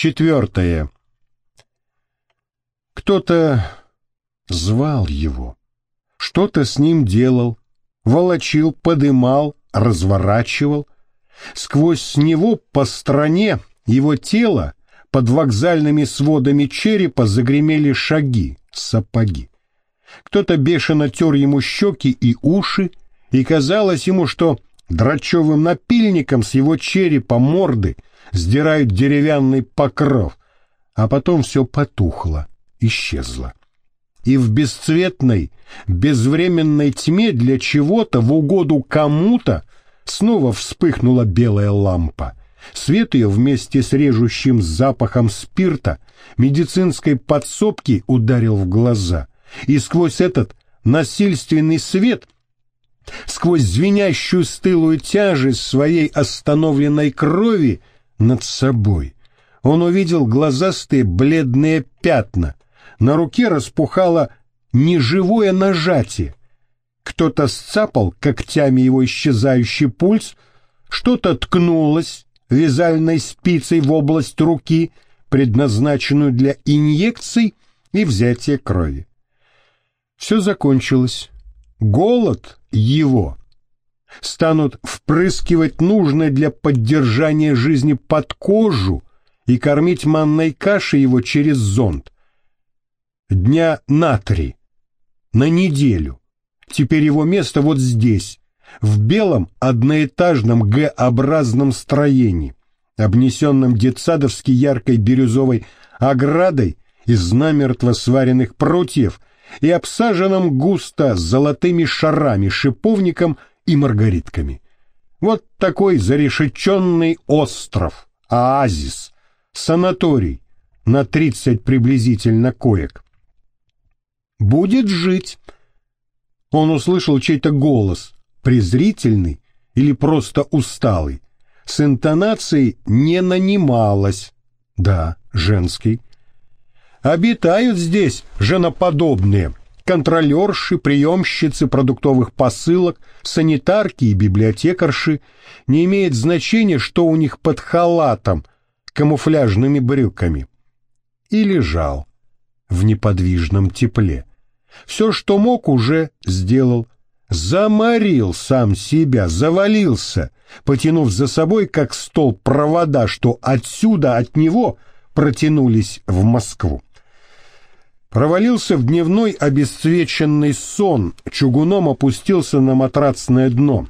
Четвертое. Кто-то звал его, что-то с ним делал, волочил, подымал, разворачивал. Сквозь него по стране его тело под вокзальными сводами черепа загремели шаги, сапоги. Кто-то бешено тер ему щеки и уши, и казалось ему, что драчевым напильником с его черепа морды сдирают деревянный покров, а потом все потухло, исчезло. И в бесцветной, безвременной тьме для чего-то в угоду кому-то снова вспыхнула белая лампа. Свет ее вместе с режущим запахом спирта медицинской подсобки ударил в глаза, и сквозь этот насильственный свет, сквозь звенящую стылую тяжесть своей остановленной крови над собой, он увидел глазастые бледные пятна, на руке распухало неживое нажатие, кто-то сцапал когтями его исчезающий пульс, что-то ткнулось, вязальной спицей в область руки, предназначенную для инъекций и взятия крови. Все закончилось. Голод его станут впрыскивать нужное для поддержания жизни под кожу и кормить манной кашей его через зонд. Дня на три, на неделю. Теперь его место вот здесь, в белом одноэтажном Г-образном строении, обнесенном детсадовски яркой бирюзовой оградой из намертво сваренных прутьев и обсаженном густо золотыми шарами, шиповником и маргаритками. Вот такой зарешеченный остров, оазис, санаторий на тридцать приблизительно коек. Будет жить. Он услышал чей-то голос, презрительный или просто усталый. С интонацией не нанималась. Да, женский. Обитают здесь женоподобные, контролерши, приемщицы продуктовых посылок, санитарки и библиотекарши. Не имеет значения, что у них под халатом, камуфляжными брюками. И лежал в неподвижном тепле. Все, что мог, уже сделал заморил сам себя, завалился, потянув за собой, как стол провода, что отсюда от него протянулись в Москву. Провалился в дневной обесцвеченный сон, чугуном опустился на матрацное дно.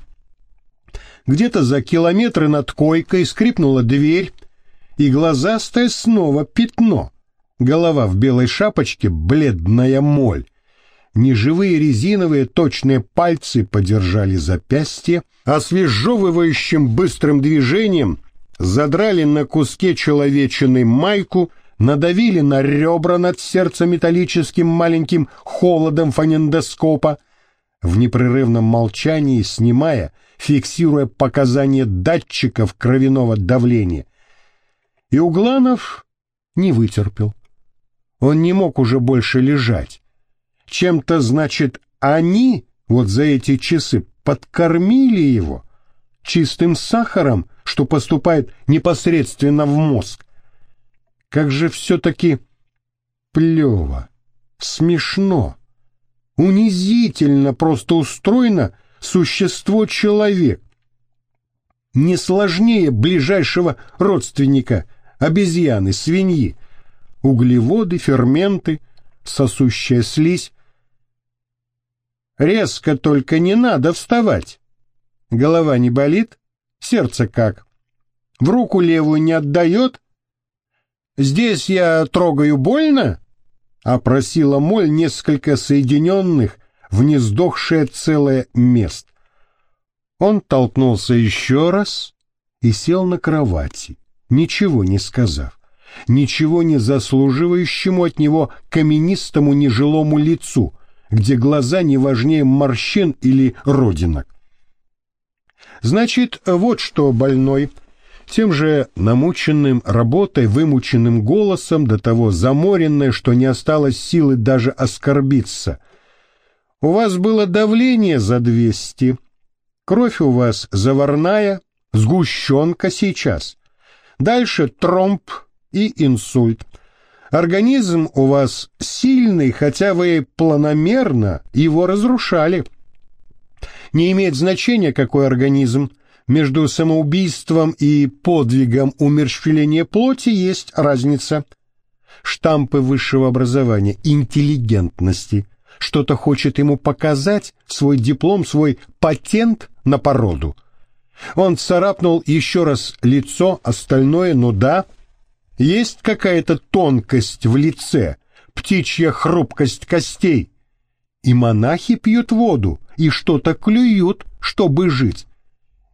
Где-то за километры над койкой скрипнула дверь, и глазастое снова пятно. Голова в белой шапочке, бледная моль. Неживые резиновые точные пальцы подержали запястье, освежевывающим быстрым движением задрали на куске человечины майку, надавили на ребра над сердцем металлическим маленьким холодом фонендоскопа, в непрерывном молчании снимая, фиксируя показания датчиков кровяного давления. И Угланов не вытерпел. Он не мог уже больше лежать. Чем-то, значит, они вот за эти часы подкормили его чистым сахаром, что поступает непосредственно в мозг. Как же все-таки плево, смешно, унизительно просто устроено существо человек. Не сложнее ближайшего родственника обезьяны, свиньи, углеводы, ферменты, сосущая слизь, Резко только не надо вставать. Голова не болит? Сердце как? В руку левую не отдает? Здесь я трогаю больно? Опросила моль несколько соединенных в нездохшее целое мест. Он толкнулся еще раз и сел на кровати, ничего не сказав, ничего не заслуживающему от него каменистому нежилому лицу, где глаза не важнее морщин или родинок. Значит, вот что больной, тем же намученным работой, вымученным голосом, до того заморенное, что не осталось силы даже оскорбиться. У вас было давление за двести, кровь у вас заварная, сгущенка сейчас. Дальше тромб, и инсульт. Организм у вас сильный, хотя вы планомерно его разрушали. Не имеет значения, какой организм. Между самоубийством и подвигом умерщвления плоти есть разница. Штампы высшего образования, интеллигентности. Что-то хочет ему показать, свой диплом, свой патент на породу. Он царапнул еще раз лицо, остальное, ну да, есть какая-то тонкость в лице, птичья хрупкость костей. И монахи пьют воду, и что-то клюют, чтобы жить.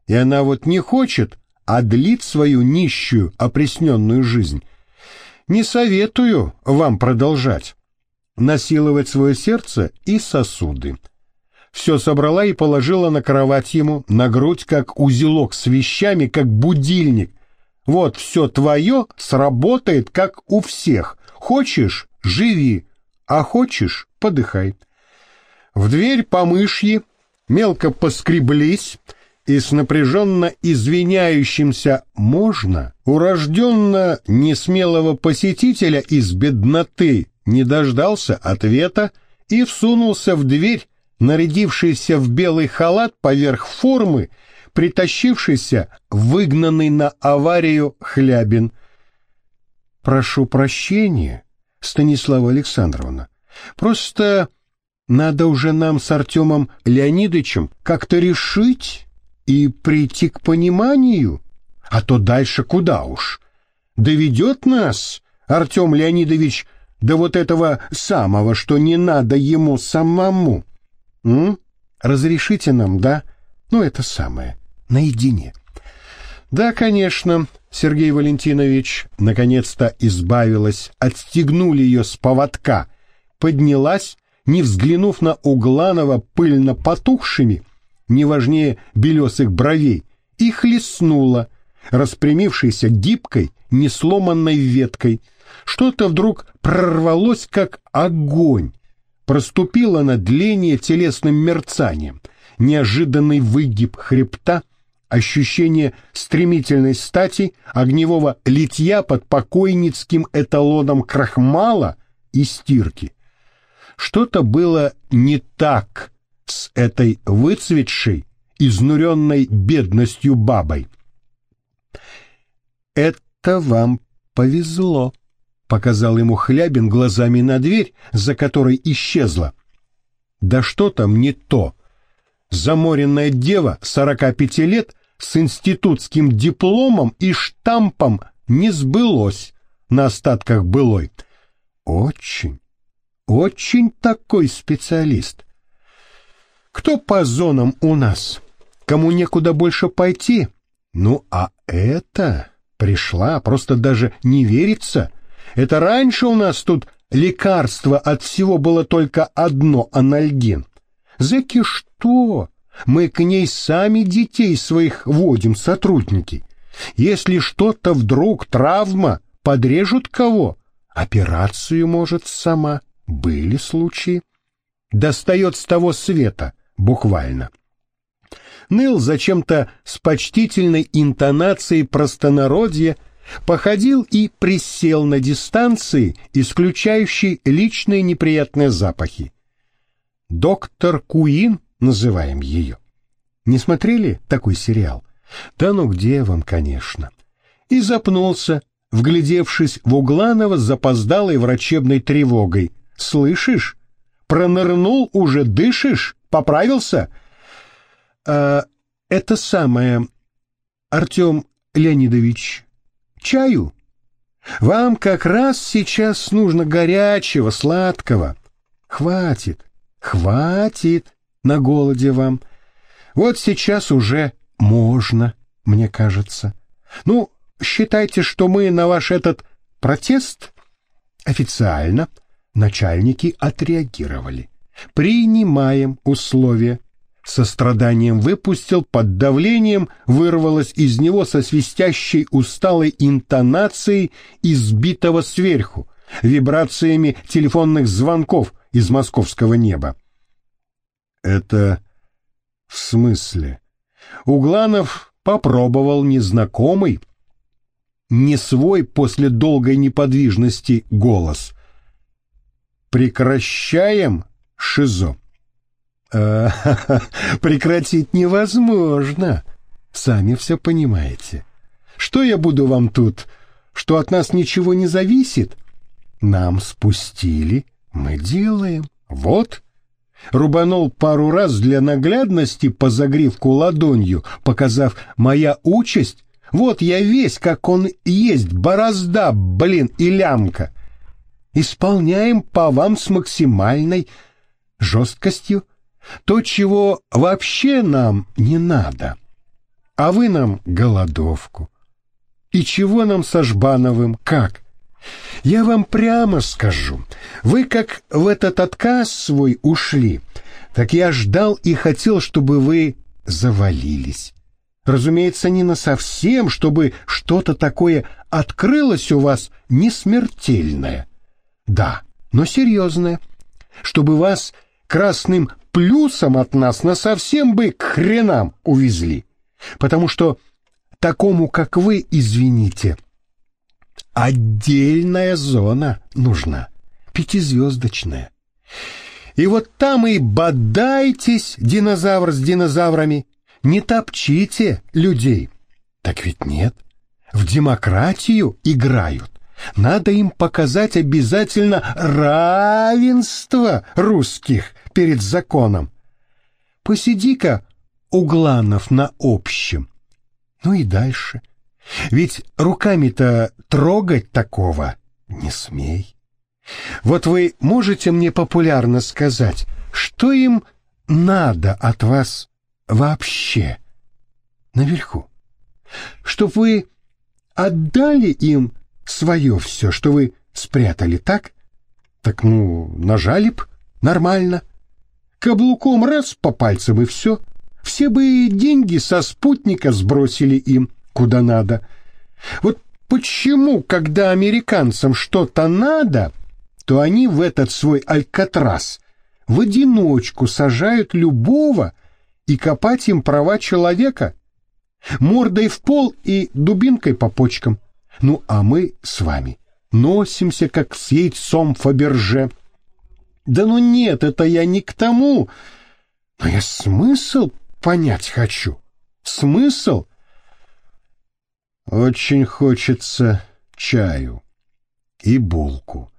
И она вот не хочет, а длит свою нищую, опресненную жизнь. Не советую вам продолжать. Насиловать свое сердце и сосуды. Все собрала и положила на кровать ему, на грудь, как узелок с вещами, как будильник, вот все твое сработает, как у всех. Хочешь — живи, а хочешь — подыхай. В дверь помышьи мелко поскреблись, и с напряженно извиняющимся «можно» урожденно несмелого посетителя из бедноты не дождался ответа и всунулся в дверь, нарядившийся в белый халат поверх формы притащившийся, выгнанный на аварию Хлябин. «Прошу прощения, Станислава Александровна, просто надо уже нам с Артемом Леонидовичем как-то решить и прийти к пониманию, а то дальше куда уж. Доведет нас Артем Леонидович до вот этого самого, что не надо ему самому. М? Разрешите нам, да? Ну, это самое наедине. Да, конечно, Сергей Валентинович наконец-то избавилась, отстегнули ее с поводка, поднялась, не взглянув на Угланова пыльно потухшими, не важнее белесых бровей, и хлестнула, распрямившейся гибкой, несломанной веткой. Что-то вдруг прорвалось, как огонь, проступило на дление телесным мерцанием, неожиданный выгиб хребта — ощущение стремительной стати, огневого литья под покойницким эталоном крахмала и стирки. Что-то было не так с этой выцветшей, изнуренной бедностью бабой. «Это вам повезло», — показал ему Хлябин глазами на дверь, за которой исчезла. «Да что там не то!» заморенная дева 45 лет с институтским дипломом и штампом не сбылось на остатках былой. Очень, очень такой специалист. Кто по зонам у нас? Кому некуда больше пойти? Ну, а это пришла, просто даже не верится. Это раньше у нас тут лекарство от всего было только одно — анальгин. Зэки что? Мы к ней сами детей своих водим, сотрудники. Если что-то вдруг, травма, подрежут кого, операцию может сама. Были случаи. Достает с того света, буквально. Ныл зачем-то с почтительной интонацией простонародья походил и присел на дистанции, исключающей личные неприятные запахи. Доктор Куин называем ее. Не смотрели такой сериал? Да ну где вам, конечно. И запнулся, вглядевшись в Угланова с запоздалой врачебной тревогой. Слышишь? Пронырнул, уже дышишь? Поправился? А, это самое, Артем Леонидович, чаю? Вам как раз сейчас нужно горячего, сладкого. Хватит, хватит на голоде вам. Вот сейчас уже можно, мне кажется. Ну, считайте, что мы на ваш этот протест официально начальники отреагировали. Принимаем условия. Со страданием выпустил, под давлением вырвалось из него со свистящей усталой интонацией избитого сверху, вибрациями телефонных звонков из московского неба. Это в смысле? Угланов попробовал незнакомый. не свой после долгой неподвижности голос. «Прекращаем, Шизо?» а, «Прекратить невозможно. Сами все понимаете. Что я буду вам тут? Что от нас ничего не зависит? Нам спустили, мы делаем. Вот». Рубанул пару раз для наглядности по загривку ладонью, показав «моя участь вот я весь, как он есть, борозда, блин, и лямка. Исполняем по вам с максимальной жесткостью то, чего вообще нам не надо. А вы нам голодовку. И чего нам со Жбановым, как? Я вам прямо скажу, вы как в этот отказ свой ушли, так я ждал и хотел, чтобы вы завалились. Разумеется, не на совсем, чтобы что-то такое открылось у вас не смертельное. Да, но серьезное. Чтобы вас красным плюсом от нас на совсем бы к хренам увезли. Потому что такому, как вы, извините, отдельная зона нужна, пятизвездочная. И вот там и бодайтесь, динозавр с динозаврами, не топчите людей. Так ведь нет. В демократию играют. Надо им показать обязательно равенство русских перед законом. Посиди-ка, Угланов, на общем. Ну и дальше. Ведь руками-то трогать такого не смей. Вот вы можете мне популярно сказать, что им надо от вас вообще наверху, чтоб вы отдали им свое все, что вы спрятали, так? Так, ну, нажали б, нормально. Каблуком раз по пальцам и все. Все бы деньги со спутника сбросили им, куда надо. Вот почему, когда американцам что-то надо, то они в этот свой алькатрас в одиночку сажают любого, и копать им права человека. Мордой в пол и дубинкой по почкам. Ну, а мы с вами носимся, как с яйцом Фаберже. Да ну нет, это я не к тому. Но я смысл понять хочу. Смысл? Очень хочется чаю и булку.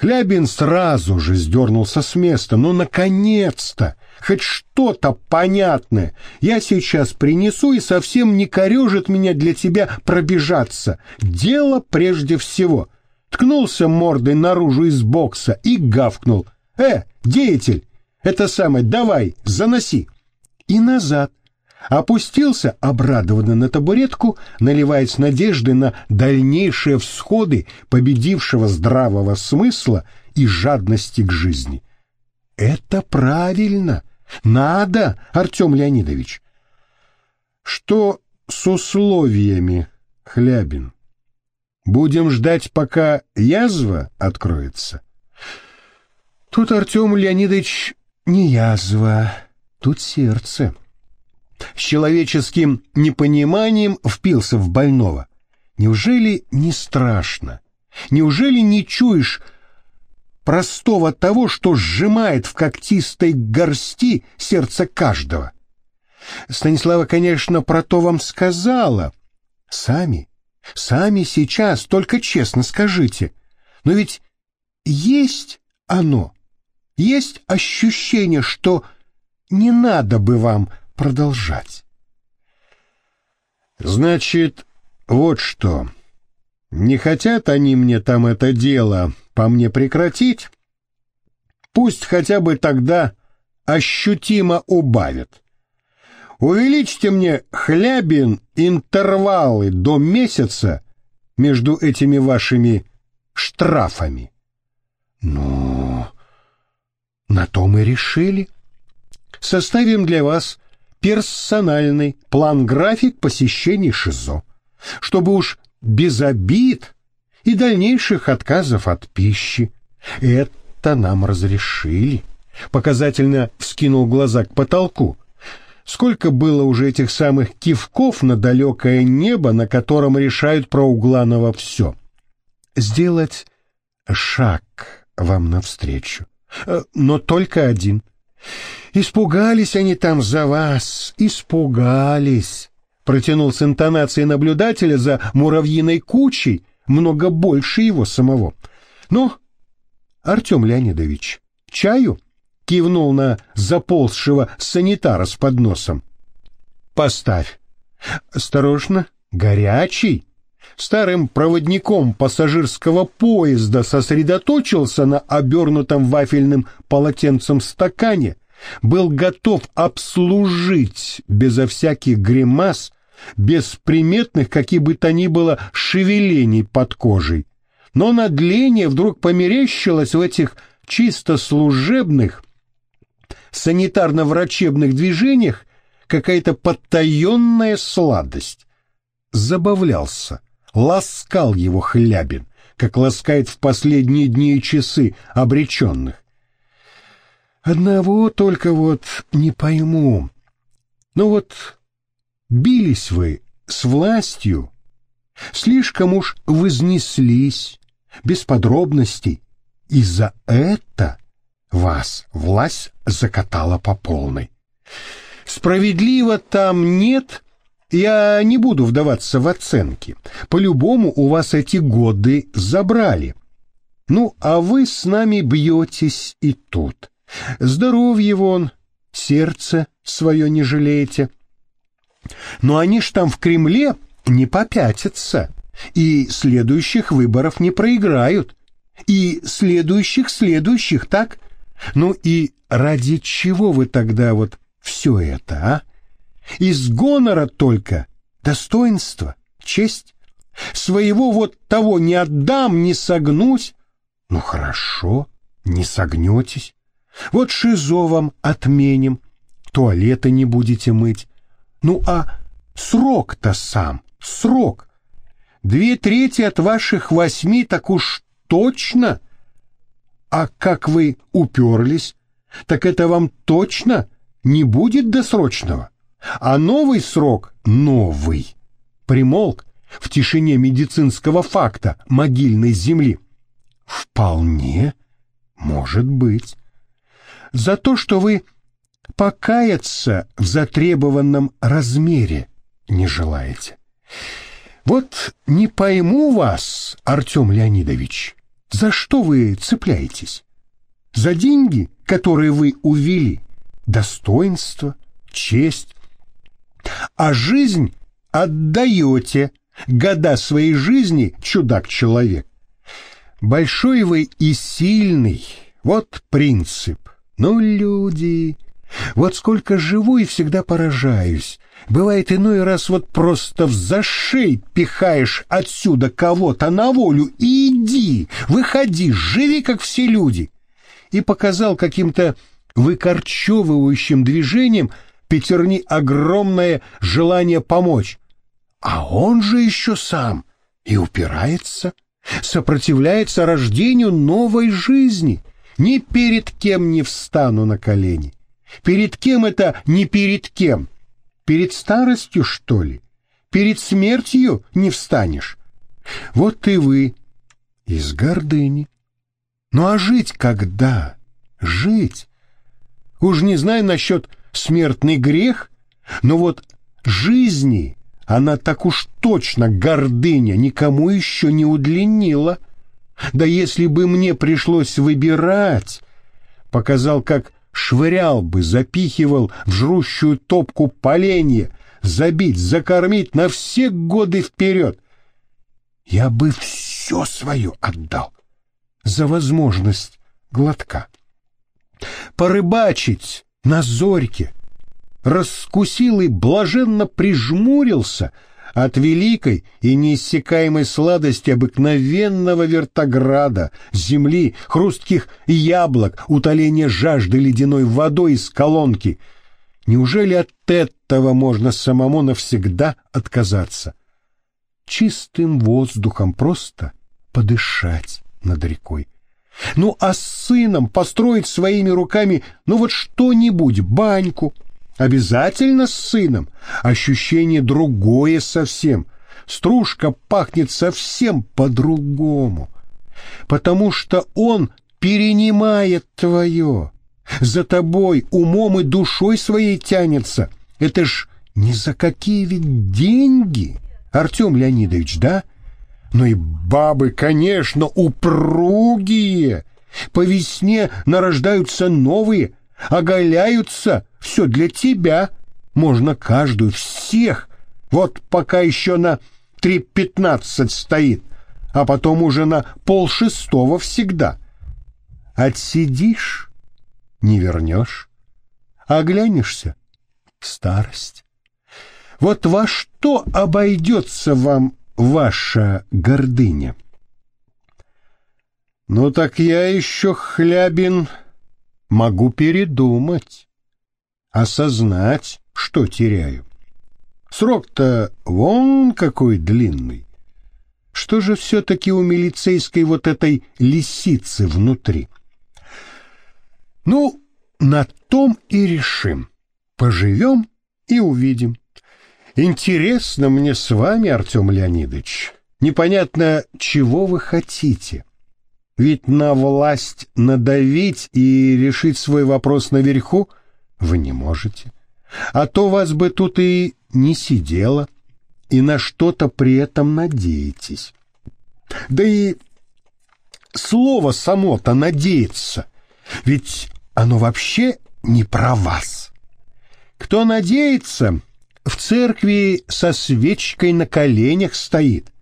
Хлябин сразу же сдернулся с места. Ну, наконец-то! Хоть что-то понятное. Я сейчас принесу и совсем не корежит меня для тебя пробежаться. Дело прежде всего. Ткнулся мордой наружу из бокса и гавкнул. «Э, деятель, это самое, давай, заноси!» И назад. Опустился обрадованно на табуретку, наливаясь надежды на дальнейшие всходы победившего здравого смысла и жадности к жизни. Это правильно. Надо, Артем Леонидович. Что с условиями, Хлябин? Будем ждать, пока язва откроется? Тут, Артем Леонидович, не язва, тут сердце. С человеческим непониманием впился в больного. Неужели не страшно? Неужели не чуешь, простого того, что сжимает в когтистой горсти сердце каждого. Станислава, конечно, про то вам сказала. Сами, сами сейчас, только честно скажите. Но ведь есть оно, есть ощущение, что не надо бы вам продолжать. Значит, вот что. Не хотят они мне там это дело по мне прекратить, пусть хотя бы тогда ощутимо убавят. Увеличьте мне, Хлябин, интервалы до месяца между этими вашими штрафами. Ну, на то мы решили. Составим для вас персональный план-график посещений ШИЗО, чтобы уж без обид и дальнейших отказов от пищи. Это нам разрешили. Показательно вскинул глаза к потолку. Сколько было уже этих самых кивков на далекое небо, на котором решают про Угланова все. Сделать шаг вам навстречу. Э, но только один. Испугались они там за вас, испугались. Протянул с интонацией наблюдателя за муравьиной кучей, много больше его самого. Ну, Артем Леонидович, чаю? Кивнул на заползшего санитара с подносом. Поставь. Осторожно, горячий старым проводником пассажирского поезда сосредоточился на обернутом вафельным полотенцем стакане, был готов обслужить безо всяких гримас, без приметных, каких бы то ни было, шевелений под кожей. Но на длине вдруг померещилось в этих чисто служебных, санитарно-врачебных движениях какая-то подтаенная сладость. Забавлялся ласкал его Хлябин, как ласкает в последние дни и часы обреченных. Одного только вот не пойму. Ну вот бились вы с властью, слишком уж вознеслись, без подробностей, и за это вас власть закатала по полной. Справедливо там нет я не буду вдаваться в оценки. По-любому у вас эти годы забрали. Ну, а вы с нами бьетесь и тут. Здоровье вон, сердце свое не жалеете. Но они ж там в Кремле не попятятся, и следующих выборов не проиграют, и следующих следующих, так? Ну и ради чего вы тогда вот все это, а? Из гонора только достоинство, честь. Своего вот того не отдам, не согнусь. Ну хорошо, не согнетесь. Вот шизо вам отменим, туалеты не будете мыть. Ну а срок-то сам, срок. Две трети от ваших восьми так уж точно. А как вы уперлись, так это вам точно не будет досрочного а новый срок новый примолк в тишине медицинского факта могильной земли. Вполне может быть. За то, что вы покаяться в затребованном размере не желаете. Вот не пойму вас, Артем Леонидович, за что вы цепляетесь? За деньги, которые вы увели, достоинство, честь, а жизнь отдаете, года своей жизни, чудак-человек. Большой вы и сильный, вот принцип. Ну, люди, вот сколько живу и всегда поражаюсь. Бывает иной раз вот просто в зашей пихаешь отсюда кого-то на волю и иди, выходи, живи, как все люди. И показал каким-то выкорчевывающим движением — пятерни огромное желание помочь. А он же еще сам и упирается, сопротивляется рождению новой жизни. Ни перед кем не встану на колени. Перед кем это не перед кем? Перед старостью, что ли? Перед смертью не встанешь? Вот и вы из гордыни. Ну а жить когда? Жить? Уж не знаю насчет смертный грех, но вот жизни она так уж точно гордыня никому еще не удлинила. Да если бы мне пришлось выбирать, показал, как швырял бы, запихивал в жрущую топку поленья, забить, закормить на все годы вперед. Я бы все свое отдал за возможность глотка. Порыбачить на зорьке, раскусил и блаженно прижмурился от великой и неиссякаемой сладости обыкновенного вертограда, земли, хрустких яблок, утоления жажды ледяной водой из колонки. Неужели от этого можно самому навсегда отказаться? Чистым воздухом просто подышать над рекой. Ну, а с сыном построить своими руками, ну вот что-нибудь, баньку, Обязательно с сыном. Ощущение другое совсем. Стружка пахнет совсем по-другому. Потому что он перенимает твое. За тобой умом и душой своей тянется. Это ж ни за какие ведь деньги, Артем Леонидович, да? Ну и бабы, конечно, упругие. По весне нарождаются новые, оголяются, все для тебя. Можно каждую, всех. Вот пока еще на три пятнадцать стоит, а потом уже на полшестого всегда. Отсидишь — не вернешь, оглянешься — старость. Вот во что обойдется вам ваша гордыня? Ну так я еще, Хлябин, могу передумать, осознать, что теряю. Срок-то вон какой длинный. Что же все-таки у милицейской вот этой лисицы внутри? Ну, на том и решим. Поживем и увидим. Интересно мне с вами, Артем Леонидович. Непонятно, чего вы хотите. Ведь на власть надавить и решить свой вопрос наверху вы не можете. А то вас бы тут и не сидело, и на что-то при этом надеетесь. Да и слово само-то надеется, ведь оно вообще не про вас. Кто надеется, в церкви со свечкой на коленях стоит,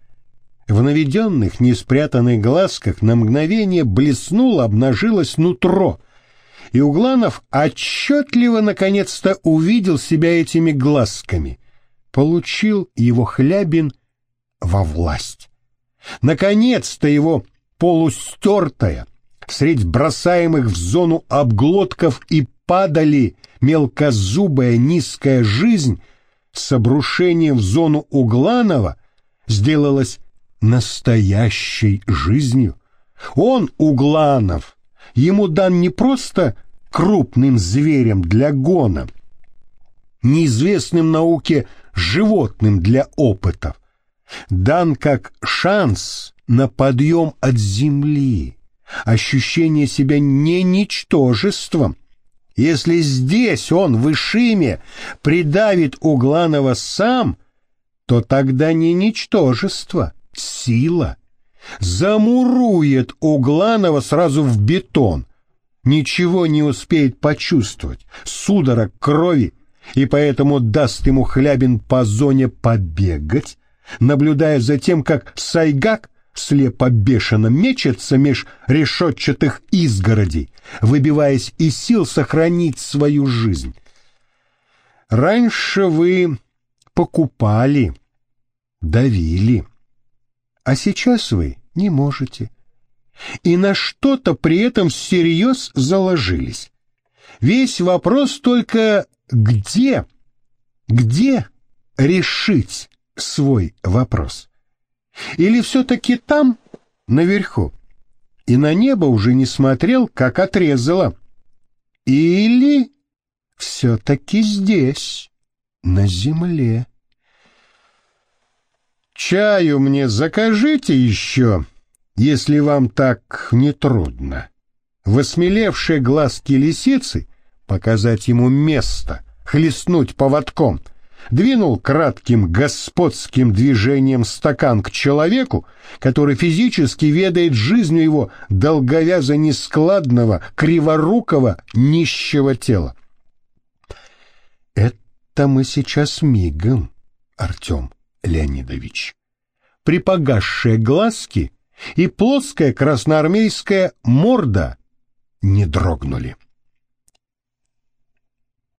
в наведенных, не спрятанных глазках на мгновение блеснуло, обнажилось нутро, и Угланов отчетливо наконец-то увидел себя этими глазками, получил его Хлябин во власть. Наконец-то его полустертая, средь бросаемых в зону обглотков и падали мелкозубая низкая жизнь с обрушением в зону Угланова сделалась настоящей жизнью. Он, Угланов, ему дан не просто крупным зверем для гона, неизвестным науке животным для опытов, дан как шанс на подъем от земли, ощущение себя не ничтожеством. Если здесь он в Ишиме придавит Угланова сам, то тогда не ничтожество, сила. Замурует Угланова сразу в бетон, ничего не успеет почувствовать, судорог крови, и поэтому даст ему Хлябин по зоне побегать, наблюдая за тем, как Сайгак слепо бешено мечется меж решетчатых изгородей, выбиваясь из сил сохранить свою жизнь. Раньше вы покупали, давили, а сейчас вы не можете. И на что-то при этом всерьез заложились. Весь вопрос только где, где решить свой вопрос? Или все-таки там, наверху, и на небо уже не смотрел, как отрезало? Или все-таки здесь, на земле? Чаю мне закажите еще, если вам так не трудно. Восмелевшие глазки лисицы показать ему место, хлестнуть поводком, двинул кратким господским движением стакан к человеку, который физически ведает жизнью его долговязо-нескладного, криворукого, нищего тела. Это мы сейчас мигом, Артем Леонидович. Припогасшие глазки и плоская красноармейская морда не дрогнули.